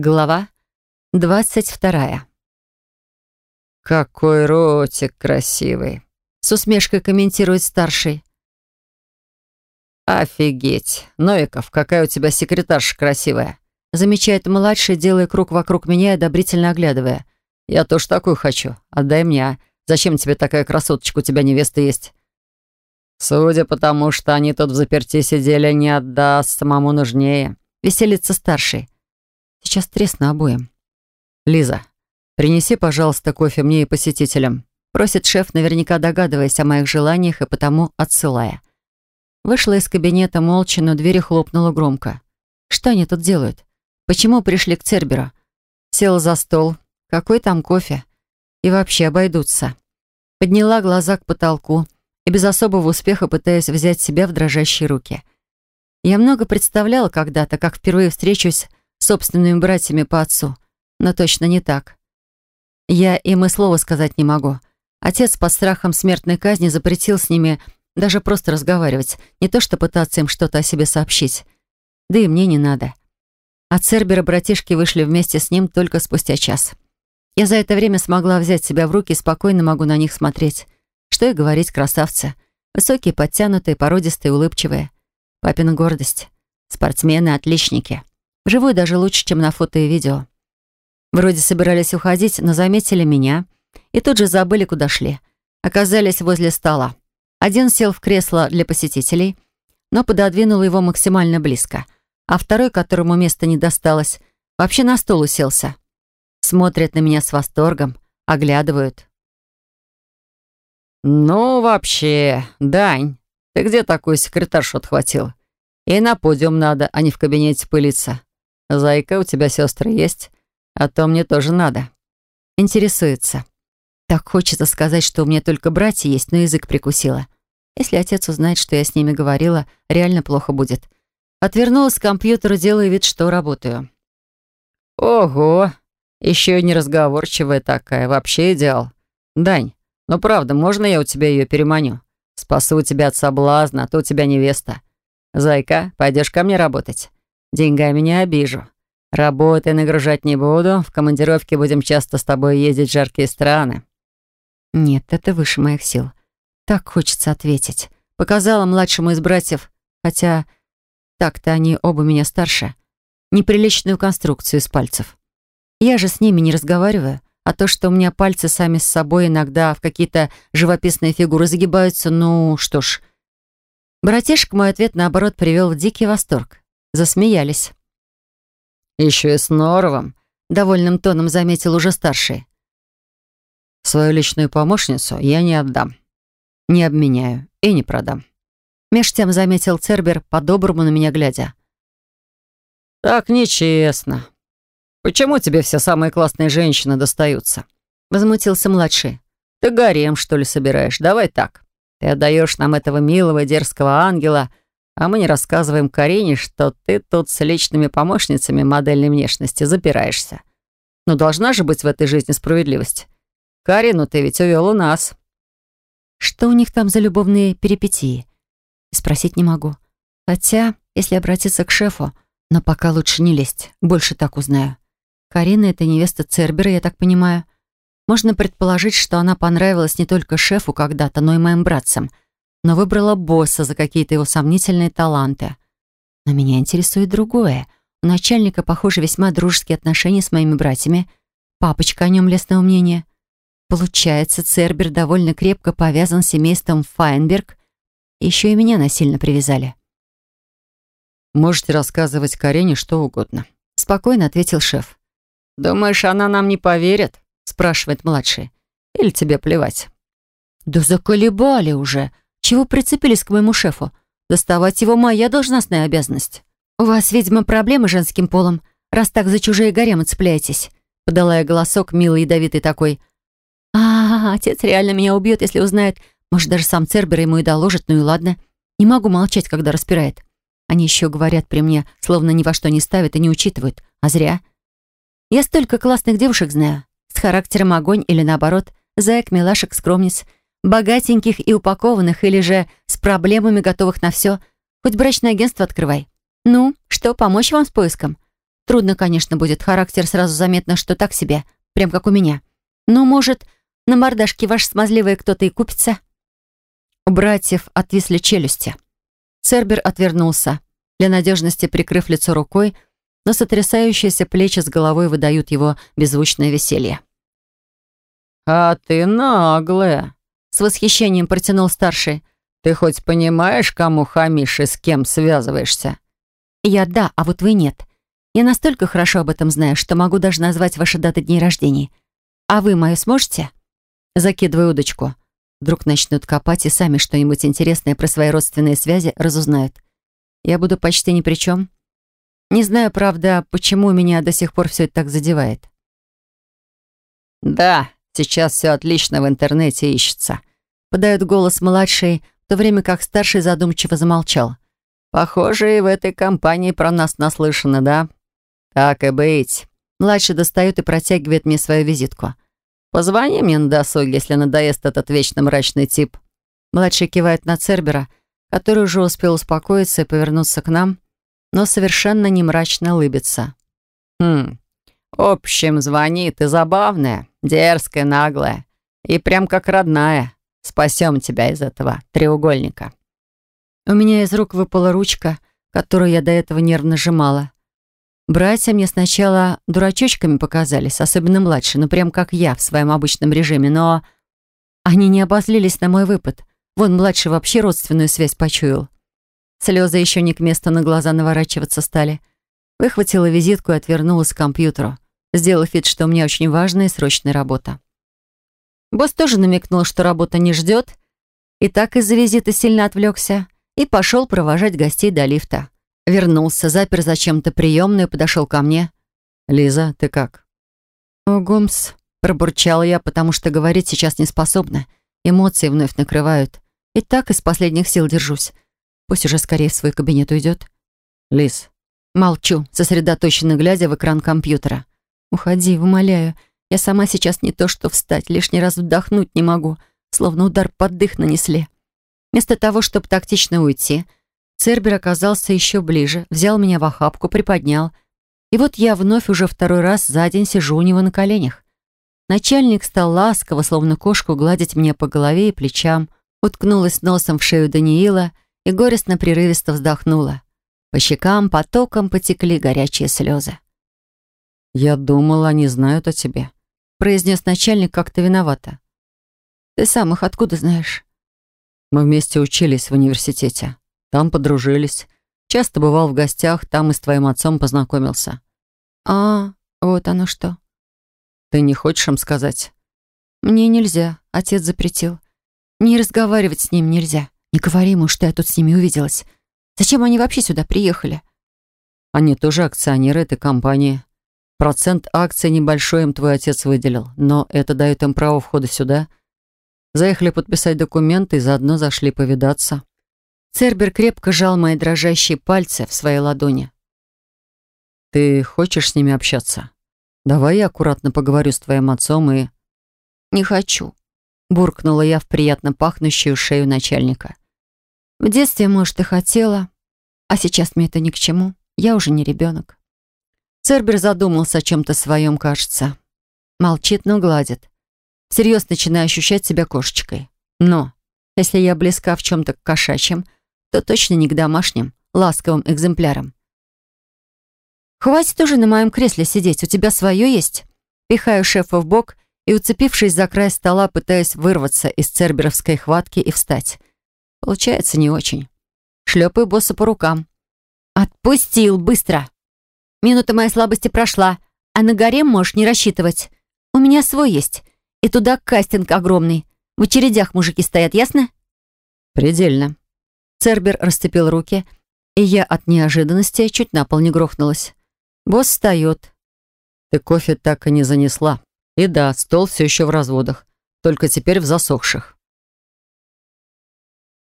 Глава двадцать вторая. «Какой ротик красивый!» — с усмешкой комментирует старший. «Офигеть! Новиков, какая у тебя секретарша красивая!» Замечает младший, делая круг вокруг меня и одобрительно оглядывая. «Я тоже такую хочу. Отдай мне. А? Зачем тебе такая красоточка? У тебя невеста есть». «Судя по тому, что они тут в заперти сидели, не отдаст, самому нужнее». Веселится старший. Сейчас тресну обоим. «Лиза, принеси, пожалуйста, кофе мне и посетителям», просит шеф, наверняка догадываясь о моих желаниях и потому отсылая. Вышла из кабинета молча, но дверь хлопнула громко. Что они тут делают? Почему пришли к Церберу? Села за стол. Какой там кофе? И вообще обойдутся. Подняла глаза к потолку и без особого успеха пытаясь взять себя в дрожащие руки. Я много представляла когда-то, как впервые встречусь собственными братьями по отцу, но точно не так. Я им и слова сказать не могу. Отец под страхом смертной казни запретил с ними даже просто разговаривать, не то что пытаться им что-то о себе сообщить. Да и мне не надо. А Цербера братишки вышли вместе с ним только спустя час. Я за это время смогла взять себя в руки и спокойно могу на них смотреть. Что и говорить, красавцы. Высокие, подтянутые, породистые, улыбчивые. Папина гордость. Спортсмены, отличники. Живой даже лучше, чем на фото и видео. Вроде собирались уходить, но заметили меня и тут же забыли, куда шли. Оказались возле стола. Один сел в кресло для посетителей, но пододвинул его максимально близко, а второй, которому места не досталось, вообще на стол уселся. Смотрят на меня с восторгом, оглядывают. «Ну, вообще, Дань, ты где такую секретаршу отхватил? И на подиум надо, а не в кабинете пылиться. Зайка, у тебя сестры есть? А то мне тоже надо». Интересуется. Так хочется сказать, что у меня только братья есть, но язык прикусила. Если отец узнает, что я с ними говорила, реально плохо будет. Отвернулась к компьютеру, делая вид, что работаю. «Ого! Еще и неразговорчивая такая. Вообще идеал. Дань, ну правда, можно я у тебя ее переманю? Спасу тебя от соблазна, а то у тебя невеста. Зайка, пойдешь ко мне работать? Деньгами не обижу. Работы нагружать не буду. В командировке будем часто с тобой ездить в жаркие страны. Нет, это выше моих сил. Так хочется ответить. Показала младшему из братьев, хотя так-то они оба меня старше, неприличную конструкцию из пальцев. Я же с ними не разговариваю, а то, что у меня пальцы сами с собой иногда в какие-то живописные фигуры загибаются, ну что ж. Братишка мой ответ, наоборот, привел в дикий восторг. Засмеялись. «Еще и с Норовым», — довольным тоном заметил уже старший. Свою личную помощницу я не отдам. Не обменяю и не продам. Меж тем заметил Цербер, по-доброму на меня глядя. «Так нечестно. Почему тебе все самые классные женщины достаются?» Возмутился младший. «Ты гарем, что ли, собираешь? Давай так. Ты отдаешь нам этого милого дерзкого ангела, а мы не рассказываем Карине, что ты тут с личными помощницами модельной внешности запираешься. Но должна же быть в этой жизни справедливость. Карину ты ведь увел у нас». «Что у них там за любовные перипетии?» Спросить не могу. Хотя, если обратиться к шефу, но пока лучше не лезть, больше так узнаю. Карина — это невеста Цербера, я так понимаю. Можно предположить, что она понравилась не только шефу когда-то, но и моим братцам, но выбрала босса за какие-то его сомнительные таланты. Но меня интересует другое. У начальника, похоже, весьма дружеские отношения с моими братьями. Папочка о нем лестного мнения. Получается, Цербер довольно крепко повязан с семейством Файнберг. Еще и меня насильно привязали. «Можете рассказывать Карине что угодно», — спокойно ответил шеф. «Думаешь, она нам не поверит?» — спрашивает младший. «Или тебе плевать?» «Да заколебали уже. Чего прицепились к моему шефу? Доставать его моя должностная обязанность. У вас, видимо, проблемы с женским полом, раз так за чужие гаремы цепляетесь», — подала я голосок, милый ядовитый такой. А, отец реально меня убьет, если узнает. Может, даже сам Цербер ему и доложит, ну и ладно. Не могу молчать, когда распирает. Они еще говорят при мне, словно ни во что не ставят и не учитывают. А зря. Я столько классных девушек знаю. С характером огонь или наоборот. Заек, милашек, скромниц. Богатеньких и упакованных, или же с проблемами, готовых на все. Хоть брачное агентство открывай. Ну, что, помочь вам с поиском? Трудно, конечно, будет. Характер сразу заметно, что так себе. Прям как у меня. Но, может, на мордашке ваш смазливый кто-то и купится?» У братьев отвисли челюсти. Цербер отвернулся, для надежности прикрыв лицо рукой, но сотрясающиеся плечи с головой выдают его беззвучное веселье. «А ты наглая!» — с восхищением протянул старший. «Ты хоть понимаешь, кому хамишь и с кем связываешься?» «Я да, а вот вы нет. Я настолько хорошо об этом знаю, что могу даже назвать ваши даты дней рождения. А вы мою сможете?» Закидываю удочку. Вдруг начнут копать и сами что-нибудь интересное про свои родственные связи разузнают. Я буду почти ни при чем. Не знаю, правда, почему меня до сих пор все это так задевает. «Да, сейчас все отлично в интернете ищется», — подает голос младший, в то время как старший задумчиво замолчал. «Похоже, и в этой компании про нас наслышаны, да? Так и быть». Младший достает и протягивает мне свою визитку. «Позвони мне на досуге, если надоест этот вечно мрачный тип». Младший кивает на Цербера, который уже успел успокоиться и повернуться к нам, но совершенно не мрачно улыбится. «Хм, в общем, звони, ты забавная, дерзкая, наглая и прям как родная. Спасем тебя из этого треугольника». У меня из рук выпала ручка, которую я до этого нервно сжимала. Братья мне сначала дурачочками показались, особенно младший, ну прям как я в своем обычном режиме, но они не обозлились на мой выпад. Вон младший вообще родственную связь почуял. Слезы еще не к месту на глаза наворачиваться стали. Выхватила визитку и отвернулась к компьютеру, сделав вид, что у меня очень важная и срочная работа. Босс тоже намекнул, что работа не ждет, и так из-за визита сильно отвлекся и пошел провожать гостей до лифта. Вернулся, запер зачем-то приемную подошел ко мне. «Лиза, ты как?» «О, Гомс», — пробурчала я, потому что говорить сейчас не способна. Эмоции вновь накрывают. И так из последних сил держусь. Пусть уже скорее в свой кабинет уйдет. «Лиз». Молчу, сосредоточенно глядя в экран компьютера. «Уходи, умоляю. Я сама сейчас не то что встать, лишний раз вдохнуть не могу, словно удар под дых нанесли». Вместо того, чтобы тактично уйти, Цербер оказался еще ближе, взял меня в охапку, приподнял. И вот я вновь уже второй раз за день сижу у него на коленях. Начальник стал ласково, словно кошку, гладить меня по голове и плечам, уткнулась носом в шею Даниила и горестно-прерывисто вздохнула. По щекам потоком потекли горячие слезы. «Я думал, они знают о тебе», — произнес начальник как-то виновато. «Ты сам их откуда знаешь?» Мы вместе учились в университете. Там подружились. Часто бывал в гостях, там и с твоим отцом познакомился. А, вот оно что. Ты не хочешь им сказать? Мне нельзя, отец запретил. Не разговаривать с ним нельзя. Не говори ему, что я тут с ними увиделась. Зачем они вообще сюда приехали? Они тоже акционеры этой компании. Процент акций небольшой им твой отец выделил, но это дает им право входа сюда — Заехали подписать документы и заодно зашли повидаться. Цербер крепко жал мои дрожащие пальцы в своей ладони. «Ты хочешь с ними общаться? Давай я аккуратно поговорю с твоим отцом и...» «Не хочу», — буркнула я в приятно пахнущую шею начальника. «В детстве, может, и хотела, а сейчас мне это ни к чему. Я уже не ребенок». Цербер задумался о чем-то своем, кажется. Молчит, но гладит. Всерьез начинаю ощущать себя кошечкой. Но если я близка в чем-то к кошачьим, то точно не к домашним, ласковым экземплярам. «Хватит уже на моем кресле сидеть, у тебя свое есть?» Пихаю шефа в бок и, уцепившись за край стола, пытаюсь вырваться из церберовской хватки и встать. Получается не очень. Шлепаю босса по рукам. «Отпустил, быстро!» «Минута моей слабости прошла, а на горе можешь не рассчитывать. У меня свой есть. И туда кастинг огромный. В очередях мужики стоят, ясно?» «Предельно». Цербер расцепил руки, и я от неожиданности чуть на пол не грохнулась. Босс встает. «Ты кофе так и не занесла. И да, стол все еще в разводах, только теперь в засохших».